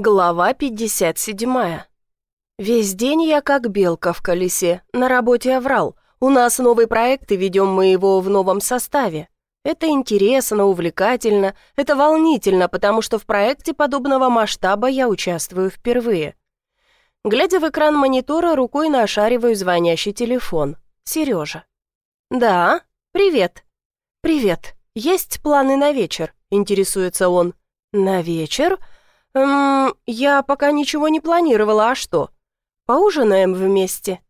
Глава 57. Весь день я как белка в колесе. На работе оврал. У нас новый проект, и ведем мы его в новом составе. Это интересно, увлекательно, это волнительно, потому что в проекте подобного масштаба я участвую впервые. Глядя в экран монитора, рукой нашариваю звонящий телефон. Сережа. «Да, привет». «Привет. Есть планы на вечер?» – интересуется он. «На вечер?» «Эм, я пока ничего не планировала, а что? Поужинаем вместе?»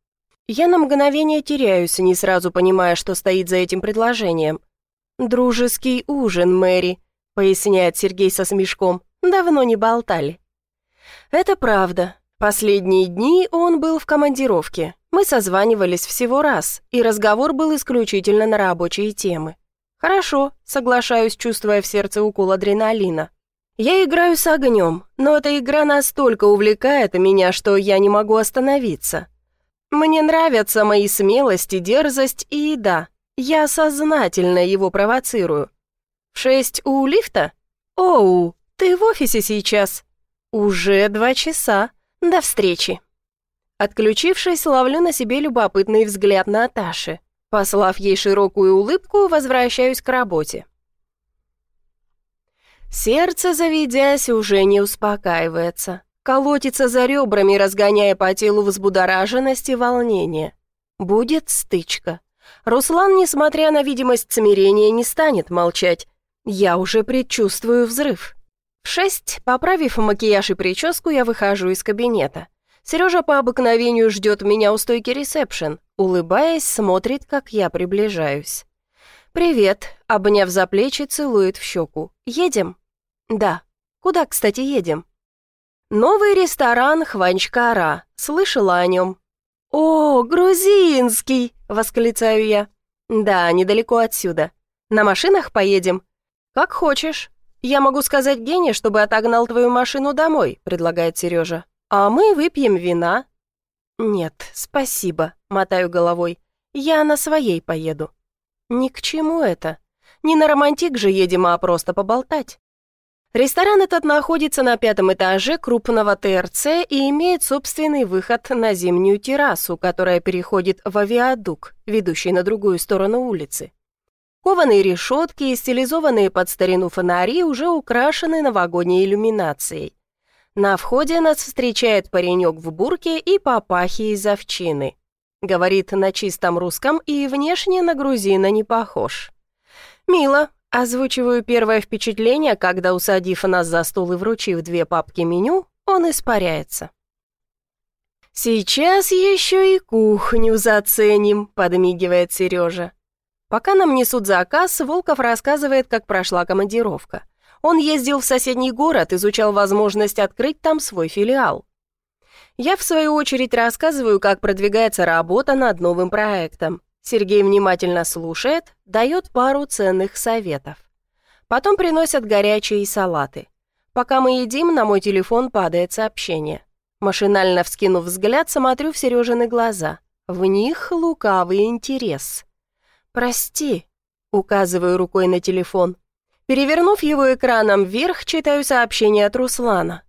Я на мгновение теряюсь, не сразу понимая, что стоит за этим предложением. «Дружеский ужин, Мэри», — поясняет Сергей со смешком. «Давно не болтали». Это правда. Последние дни он был в командировке. Мы созванивались всего раз, и разговор был исключительно на рабочие темы. «Хорошо», — соглашаюсь, чувствуя в сердце укол адреналина. Я играю с огнем, но эта игра настолько увлекает меня, что я не могу остановиться. Мне нравятся мои смелость и дерзость, и да, я сознательно его провоцирую. В шесть у лифта? Оу, ты в офисе сейчас? Уже два часа. До встречи. Отключившись, ловлю на себе любопытный взгляд Наташи. Послав ей широкую улыбку, возвращаюсь к работе. Сердце, заведясь, уже не успокаивается. Колотится за ребрами, разгоняя по телу взбудораженность и волнение. Будет стычка. Руслан, несмотря на видимость смирения, не станет молчать. Я уже предчувствую взрыв. В шесть, поправив макияж и прическу, я выхожу из кабинета. Сережа по обыкновению ждет меня у стойки ресепшн. Улыбаясь, смотрит, как я приближаюсь. «Привет», — обняв за плечи, целует в щеку. «Едем?» «Да. Куда, кстати, едем?» «Новый ресторан Хванчкара. Слышала о нем?» «О, грузинский!» — восклицаю я. «Да, недалеко отсюда. На машинах поедем?» «Как хочешь. Я могу сказать Гене, чтобы отогнал твою машину домой», — предлагает Сережа. «А мы выпьем вина». «Нет, спасибо», — мотаю головой. «Я на своей поеду». «Ни к чему это. Не на романтик же едем, а просто поболтать». Ресторан этот находится на пятом этаже крупного ТРЦ и имеет собственный выход на зимнюю террасу, которая переходит в авиадук, ведущий на другую сторону улицы. Кованые решетки и стилизованные под старину фонари уже украшены новогодней иллюминацией. На входе нас встречает паренек в бурке и папахи из овчины. Говорит на чистом русском и внешне на грузина не похож. Мило, Озвучиваю первое впечатление, когда, усадив нас за стол и вручив две папки меню, он испаряется. «Сейчас еще и кухню заценим», — подмигивает Сережа. Пока нам несут заказ, Волков рассказывает, как прошла командировка. Он ездил в соседний город, изучал возможность открыть там свой филиал. Я, в свою очередь, рассказываю, как продвигается работа над новым проектом. Сергей внимательно слушает, дает пару ценных советов. Потом приносят горячие салаты. Пока мы едим, на мой телефон падает сообщение. Машинально вскинув взгляд, смотрю в Сережины глаза. В них лукавый интерес. «Прости», — указываю рукой на телефон. Перевернув его экраном вверх, читаю сообщение от Руслана.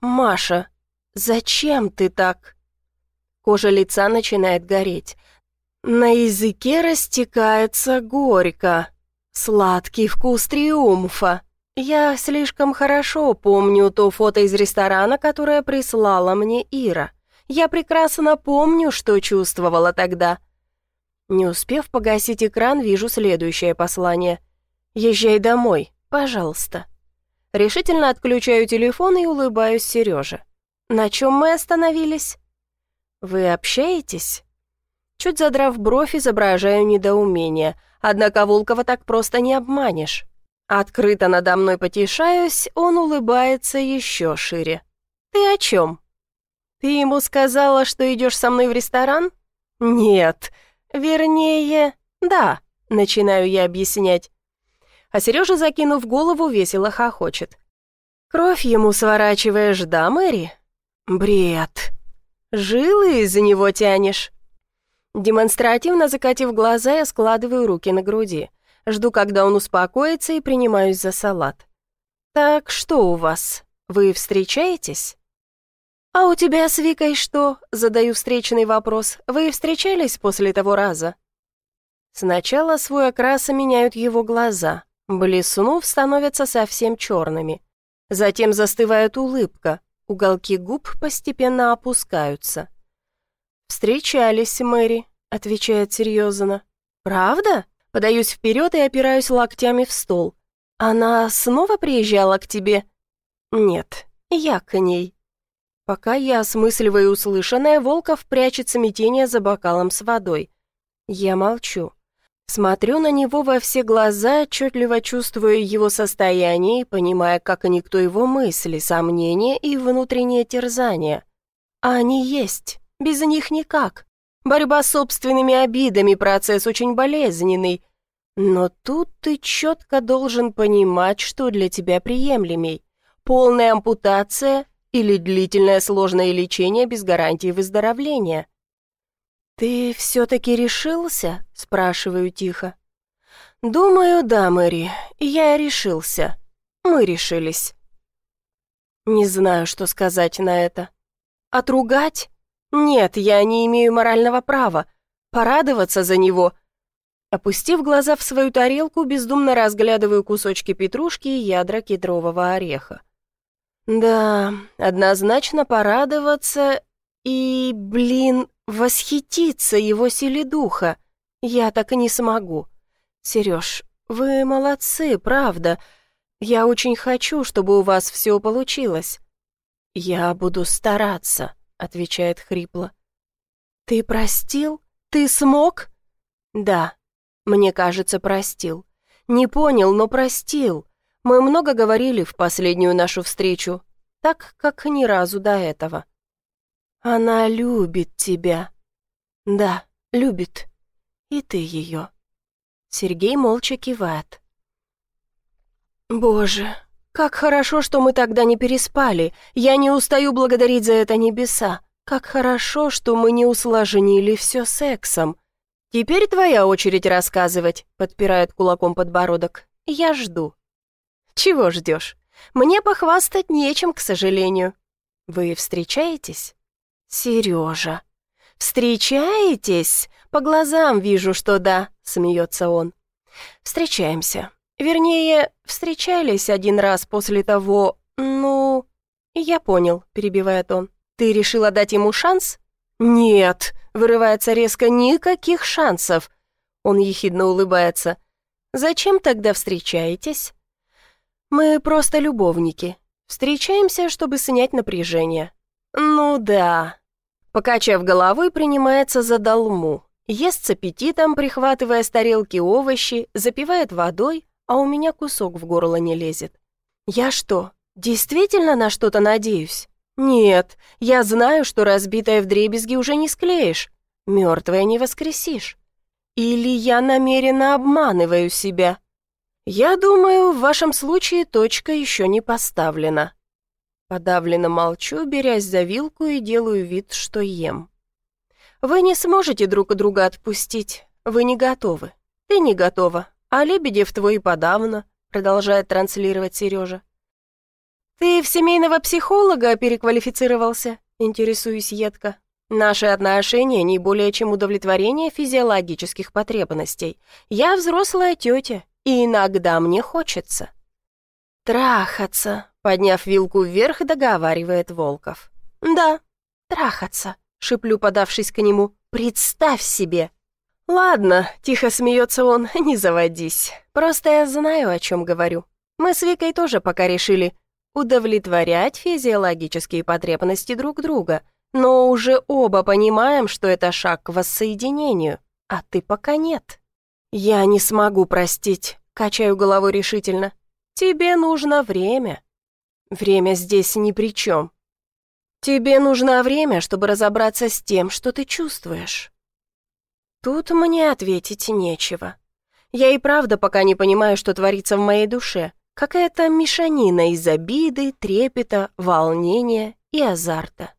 «Маша, зачем ты так?» Кожа лица начинает гореть. На языке растекается горько. Сладкий вкус триумфа. Я слишком хорошо помню то фото из ресторана, которое прислала мне Ира. Я прекрасно помню, что чувствовала тогда. Не успев погасить экран, вижу следующее послание. «Езжай домой, пожалуйста». Решительно отключаю телефон и улыбаюсь Сереже. «На чем мы остановились?» «Вы общаетесь?» Чуть задрав бровь, изображаю недоумение. Однако Волкова так просто не обманешь. Открыто надо мной потешаюсь, он улыбается еще шире. «Ты о чем?» «Ты ему сказала, что идешь со мной в ресторан?» «Нет. Вернее, да», — начинаю я объяснять. А Сережа, закинув голову, весело хохочет. «Кровь ему сворачиваешь, да, Мэри?» «Бред. Жилы из-за него тянешь?» Демонстративно закатив глаза, я складываю руки на груди. Жду, когда он успокоится, и принимаюсь за салат. «Так что у вас? Вы встречаетесь?» «А у тебя с Викой что?» — задаю встречный вопрос. «Вы встречались после того раза?» Сначала свой окрас меняют его глаза. Блеснув, становятся совсем черными. Затем застывает улыбка. Уголки губ постепенно опускаются. «Встречались, Мэри», — отвечает серьезно. «Правда?» Подаюсь вперед и опираюсь локтями в стол. «Она снова приезжала к тебе?» «Нет, я к ней». Пока я осмысливаю услышанное, Волков прячет смятение за бокалом с водой. Я молчу. Смотрю на него во все глаза, отчетливо чувствуя его состояние и понимая, как и никто его мысли, сомнения и внутреннее терзание. Они есть, без них никак. Борьба с собственными обидами – процесс очень болезненный. Но тут ты четко должен понимать, что для тебя приемлемей. Полная ампутация или длительное сложное лечение без гарантии выздоровления – «Ты все-таки решился?» — спрашиваю тихо. «Думаю, да, Мэри, я решился. Мы решились». Не знаю, что сказать на это. Отругать? Нет, я не имею морального права. Порадоваться за него. Опустив глаза в свою тарелку, бездумно разглядываю кусочки петрушки и ядра кедрового ореха. Да, однозначно порадоваться и, блин, восхититься его силе духа. Я так и не смогу. Сереж, вы молодцы, правда. Я очень хочу, чтобы у вас все получилось. Я буду стараться, отвечает хрипло. Ты простил? Ты смог? Да, мне кажется, простил. Не понял, но простил. Мы много говорили в последнюю нашу встречу, так как ни разу до этого. Она любит тебя. Да, любит. И ты ее. Сергей молча кивает. Боже, как хорошо, что мы тогда не переспали. Я не устаю благодарить за это небеса. Как хорошо, что мы не усложнили все сексом. Теперь твоя очередь рассказывать, подпирает кулаком подбородок. Я жду. Чего ждешь? Мне похвастать нечем, к сожалению. Вы встречаетесь? «Сережа, встречаетесь? По глазам вижу, что да», — смеется он. «Встречаемся. Вернее, встречались один раз после того, ну...» «Я понял», — перебивает он. «Ты решила дать ему шанс?» «Нет», — вырывается резко, — «никаких шансов». Он ехидно улыбается. «Зачем тогда встречаетесь?» «Мы просто любовники. Встречаемся, чтобы снять напряжение». «Ну да, Покачав головой, принимается за долму. Ест с аппетитом, прихватывая с тарелки овощи, запивает водой, а у меня кусок в горло не лезет. Я что, действительно на что-то надеюсь? Нет, я знаю, что разбитое вдребезги уже не склеишь, мертвое не воскресишь. Или я намеренно обманываю себя? Я думаю, в вашем случае точка еще не поставлена. Подавленно молчу, берясь за вилку и делаю вид, что ем. «Вы не сможете друг друга отпустить. Вы не готовы. Ты не готова. А Лебедев твой подавно», — продолжает транслировать Сережа. «Ты в семейного психолога переквалифицировался?» — интересуюсь едко. «Наши отношения не более чем удовлетворение физиологических потребностей. Я взрослая тетя, и иногда мне хочется». «Трахаться», Подняв вилку вверх, договаривает Волков. «Да, трахаться», — шиплю, подавшись к нему. «Представь себе!» «Ладно», — тихо смеется он, — «не заводись. Просто я знаю, о чем говорю. Мы с Викой тоже пока решили удовлетворять физиологические потребности друг друга, но уже оба понимаем, что это шаг к воссоединению, а ты пока нет». «Я не смогу простить», — качаю головой решительно. «Тебе нужно время». Время здесь ни при чем. Тебе нужно время, чтобы разобраться с тем, что ты чувствуешь. Тут мне ответить нечего. Я и правда пока не понимаю, что творится в моей душе. Какая-то мешанина из обиды, трепета, волнения и азарта.